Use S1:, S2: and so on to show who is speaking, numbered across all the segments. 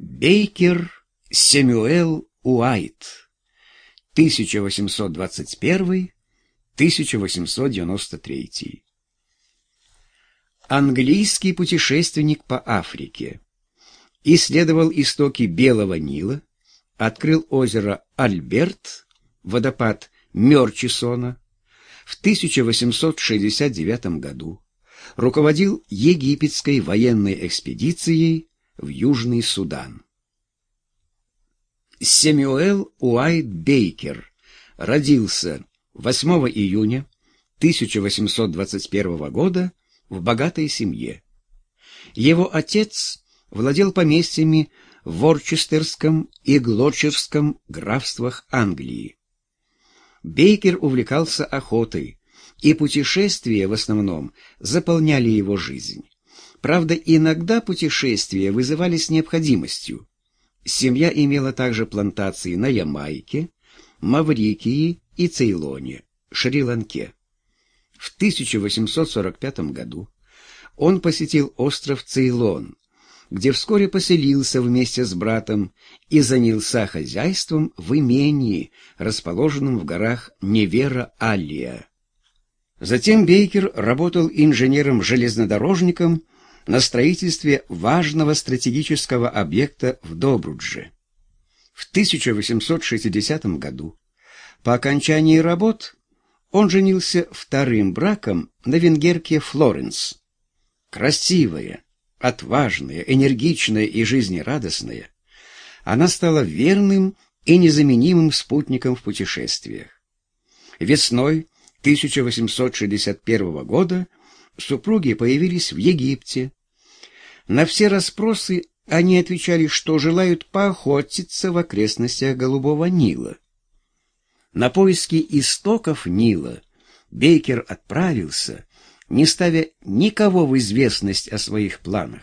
S1: Бейкер Сэмюэл Уайт 1821-1893 Английский путешественник по Африке. Исследовал истоки Белого Нила, открыл озеро Альберт, водопад Мёрчисона в 1869 году, руководил египетской военной экспедицией в Южный Судан. Сэмюэл Уайт Бейкер родился 8 июня 1821 года в богатой семье. Его отец владел поместьями в Ворчестерском и Глочерском графствах Англии. Бейкер увлекался охотой, и путешествия в основном заполняли его жизнь. Правда, иногда путешествия вызывались необходимостью. Семья имела также плантации на Ямайке, Маврикии и Цейлоне, Шри-Ланке. В 1845 году он посетил остров Цейлон, где вскоре поселился вместе с братом и занялся хозяйством в имении, расположенном в горах Невера-Алия. Затем Бейкер работал инженером-железнодорожником на строительстве важного стратегического объекта в Добрудже. В 1860 году, по окончании работ, он женился вторым браком на венгерке Флоренс. Красивая, отважная, энергичная и жизнерадостная, она стала верным и незаменимым спутником в путешествиях. Весной 1861 года супруги появились в Египте, на все расспросы они отвечали, что желают поохотиться в окрестностях Голубого Нила. На поиски истоков Нила Бейкер отправился, не ставя никого в известность о своих планах.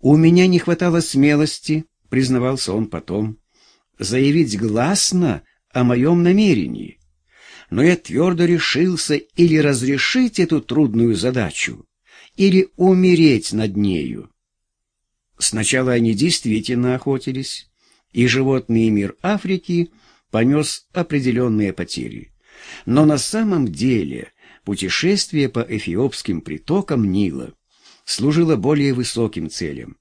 S1: «У меня не хватало смелости», — признавался он потом, — «заявить гласно о моем намерении. Но я твердо решился или разрешить эту трудную задачу, или умереть над нею. Сначала они действительно охотились, и животный мир Африки понес определенные потери. Но на самом деле путешествие по эфиопским притокам Нила служило более высоким целям.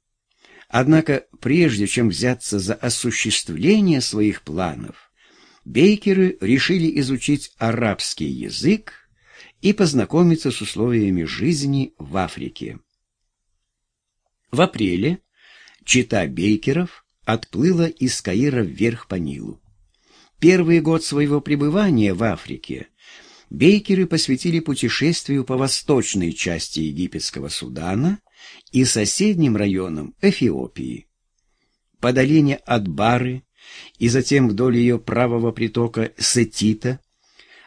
S1: Однако прежде чем взяться за осуществление своих планов, бейкеры решили изучить арабский язык и познакомиться с условиями жизни в Африке. В апреле чита Бейкеров отплыла из Каира вверх по Нилу. Первый год своего пребывания в Африке Бейкеры посвятили путешествию по восточной части египетского Судана и соседним районам Эфиопии. По долине Адбары и затем вдоль ее правого притока Сетита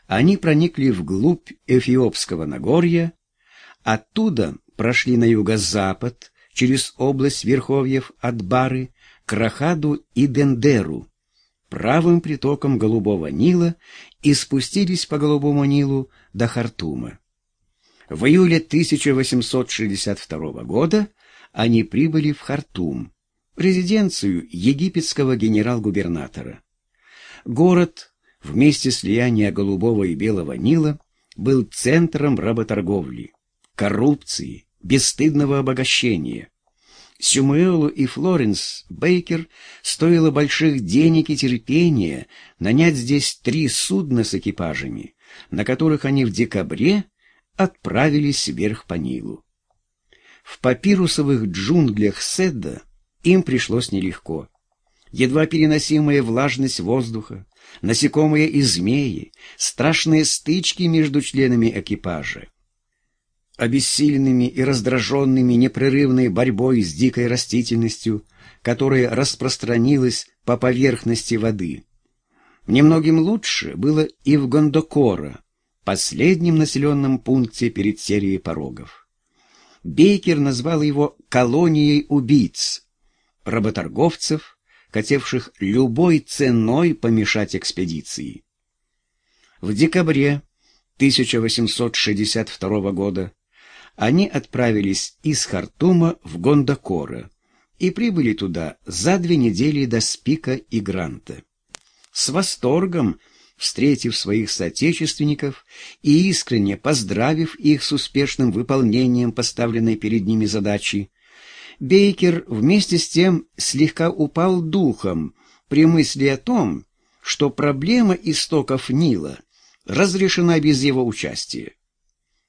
S1: они проникли вглубь Эфиопского Нагорья, оттуда прошли на юго-запад через область верховьев Адбары к Рахаду и Дендеру, правым притоком Голубого Нила и спустились по Голубому Нилу до Хартума. В июле 1862 года они прибыли в Хартум, резиденцию египетского генерал-губернатора. Город вместе слияния Голубого и Белого Нила был центром работорговли, коррупции, бесстыдного обогащения. Сюмуэлу и Флоренс Бейкер стоило больших денег и терпения нанять здесь три судна с экипажами, на которых они в декабре отправились вверх по Нилу. В папирусовых джунглях Седда им пришлось нелегко. Едва переносимая влажность воздуха, насекомые и змеи, страшные стычки между членами экипажа. Обессиленными и раздраженными непрерывной борьбой с дикой растительностью, которая распространилась по поверхности воды. Немногим лучше было и в Гондокора, последнем населенном пункте перед серией порогов. Бейкер назвал его «колонией убийц», работорговцев, хотевших любой ценой помешать экспедиции. В декабре 1862 года они отправились из Хартума в Гондокора и прибыли туда за две недели до Спика и Гранта. С восторгом встретив своих соотечественников и искренне поздравив их с успешным выполнением поставленной перед ними задачи, Бейкер вместе с тем слегка упал духом при мысли о том, что проблема истоков Нила разрешена без его участия.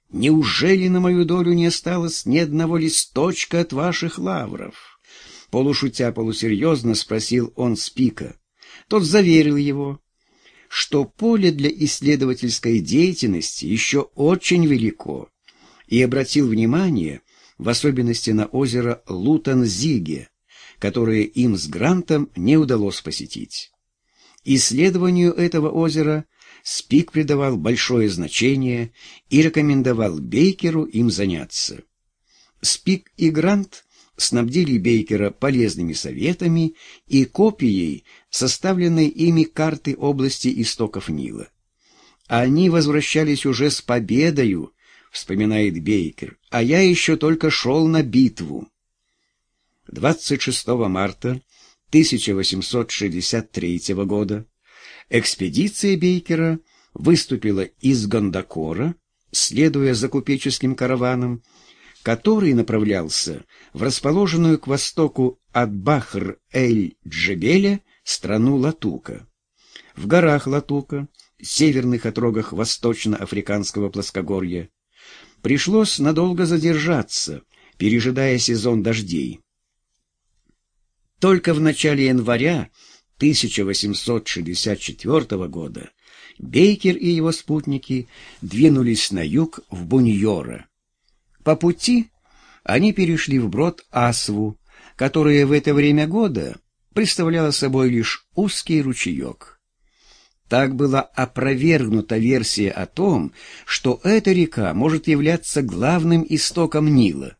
S1: Неужели на мою долю не осталось ни одного листочка от ваших лавров? Полушутя полусерьезно спросил он Спика. Тот заверил его, что поле для исследовательской деятельности еще очень велико, и обратил внимание в особенности на озеро Лутан-Зиге, которое им с Грантом не удалось посетить. Исследованию этого озера – Спик придавал большое значение и рекомендовал Бейкеру им заняться. Спик и Грант снабдили Бейкера полезными советами и копией составленной ими карты области истоков Нила. Они возвращались уже с победою, вспоминает Бейкер, а я еще только шел на битву. 26 марта 1863 года Экспедиция Бейкера выступила из Гондокора, следуя за купеческим караваном, который направлялся в расположенную к востоку от Бахр-эль-Джебеля страну Латука. В горах Латука, северных отрогах восточно-африканского плоскогорья, пришлось надолго задержаться, пережидая сезон дождей. Только в начале января 1864 года Бейкер и его спутники двинулись на юг в Буньора. По пути они перешли вброд Асву, которая в это время года представляла собой лишь узкий ручеек. Так была опровергнута версия о том, что эта река может являться главным истоком Нила.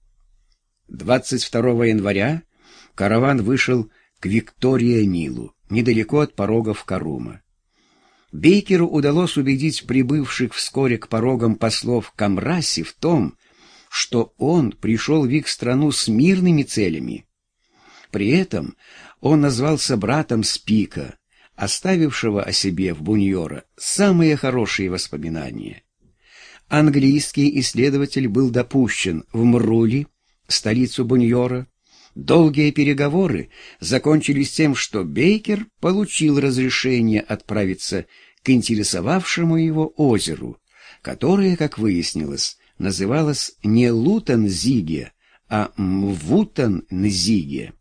S1: 22 января караван вышел к Виктория-Нилу недалеко от порогов Карума. Бейкеру удалось убедить прибывших вскоре к порогам послов Камраси в том, что он пришел в их страну с мирными целями. При этом он назвался братом Спика, оставившего о себе в Буньора самые хорошие воспоминания. Английский исследователь был допущен в Мрули, столицу Буньора, Долгие переговоры закончились тем, что Бейкер получил разрешение отправиться к интересовавшему его озеру, которое, как выяснилось, называлось не Лутан-Зиге, а Мвутан-Нзиге.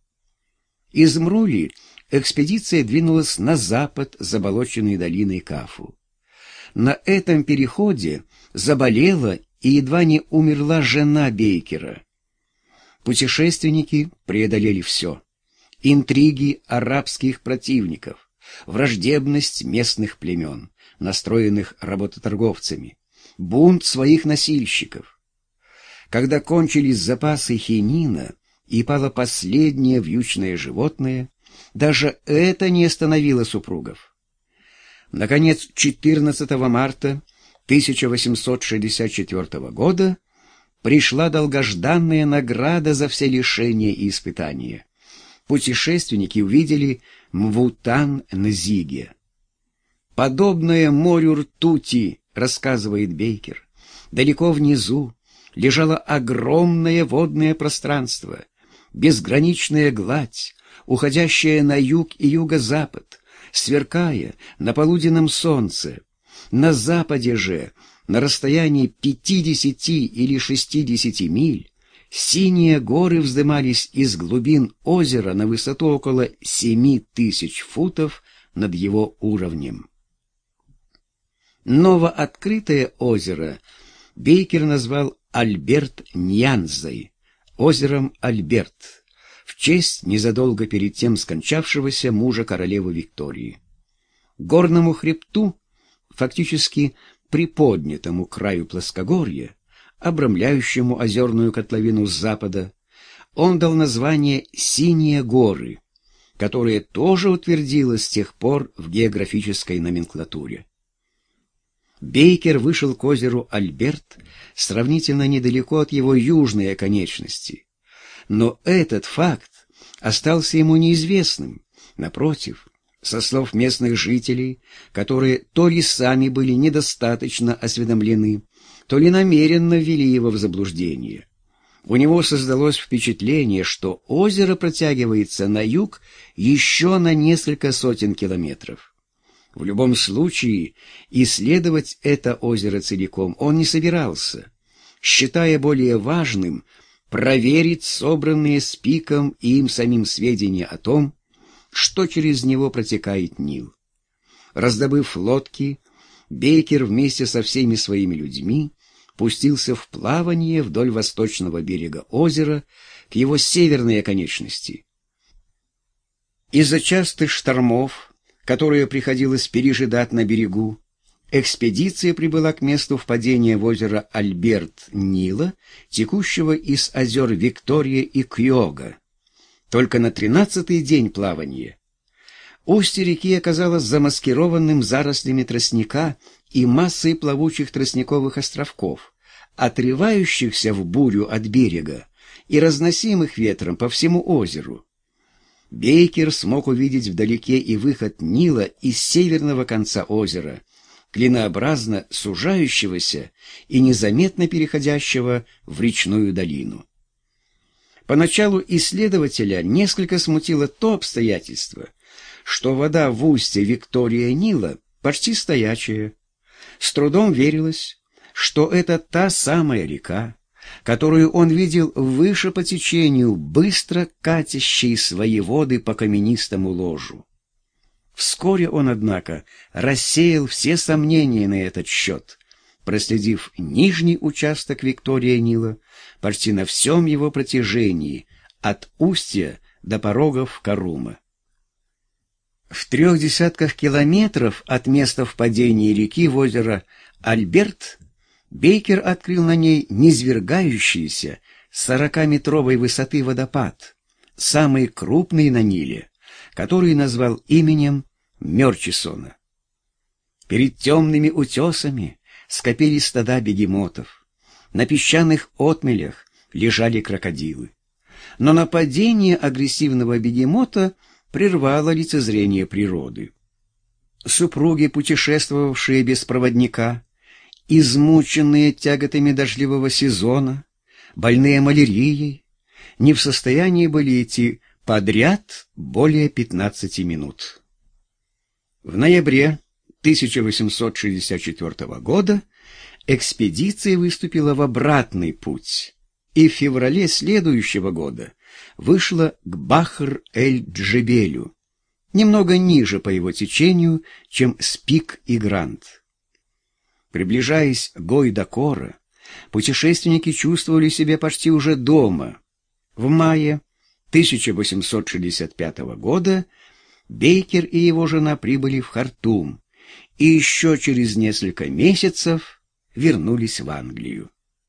S1: Из Мрули экспедиция двинулась на запад заболоченной долиной Кафу. На этом переходе заболела и едва не умерла жена Бейкера. Путешественники преодолели все. Интриги арабских противников, враждебность местных племен, настроенных работоторговцами, бунт своих носильщиков. Когда кончились запасы хинина и пало последнее вьючное животное, даже это не остановило супругов. Наконец, 14 марта 1864 года пришла долгожданная награда за все лишения и испытания. Путешественники увидели Мвутан-Нзиге. «Подобное морю ртути», — рассказывает Бейкер, — «далеко внизу лежало огромное водное пространство, безграничная гладь, уходящая на юг и юго-запад, сверкая на полуденном солнце. На западе же на расстоянии 50 или 60 миль синие горы вздымались из глубин озера на высоту около 7 тысяч футов над его уровнем. Новооткрытое озеро Бейкер назвал Альберт Ньянзой, озером Альберт, в честь незадолго перед тем скончавшегося мужа королевы Виктории. Горному хребту фактически приподнятому краю плоскогорья, обрамляющему озерную котловину с запада, он дал название «Синие горы», которое тоже утвердилось с тех пор в географической номенклатуре. Бейкер вышел к озеру Альберт сравнительно недалеко от его южной оконечности, но этот факт остался ему неизвестным. Напротив, со слов местных жителей, которые то ли сами были недостаточно осведомлены, то ли намеренно ввели его в заблуждение. У него создалось впечатление, что озеро протягивается на юг еще на несколько сотен километров. В любом случае, исследовать это озеро целиком он не собирался, считая более важным проверить собранные с пиком и им самим сведения о том, что через него протекает Нил. Раздобыв лодки, Бейкер вместе со всеми своими людьми пустился в плавание вдоль восточного берега озера к его северной оконечности. Из-за частых штормов, которые приходилось пережидать на берегу, экспедиция прибыла к месту впадения в озеро Альберт-Нила, текущего из озер Виктория и Кьога только на тринадцатый день плавания. Устье реки оказалось замаскированным зарослями тростника и массой плавучих тростниковых островков, отрывающихся в бурю от берега и разносимых ветром по всему озеру. Бейкер смог увидеть вдалеке и выход Нила из северного конца озера, клинообразно сужающегося и незаметно переходящего в речную долину. Поначалу исследователя несколько смутило то обстоятельство, что вода в устье Виктория Нила почти стоячая. С трудом верилось, что это та самая река, которую он видел выше по течению, быстро катящей свои воды по каменистому ложу. Вскоре он, однако, рассеял все сомнения на этот счет, проследив нижний участок Виктория Нила почти на всем его протяжении, от устья до порогов Карума. В трех десятках километров от места впадения реки в озеро Альберт Бейкер открыл на ней низвергающийся сорокаметровой высоты водопад, самый крупный на Ниле, который назвал именем Мерчисона. Перед темными утесами скопились стада бегемотов. На песчаных отмелях лежали крокодилы. Но нападение агрессивного бегемота прервало лицезрение природы. Супруги, путешествовавшие без проводника, измученные тяготами дождливого сезона, больные малярией, не в состоянии были идти подряд более 15 минут. В ноябре 1864 года экспедиция выступила в обратный путь и в феврале следующего года вышла к Бахр-эль-Джебелю, немного ниже по его течению, чем Спик и Грант. Приближаясь к Гойдакора, путешественники чувствовали себя почти уже дома. В мае 1865 года Бейкер и его жена прибыли в Хартум, и еще через несколько месяцев вернулись в Англию.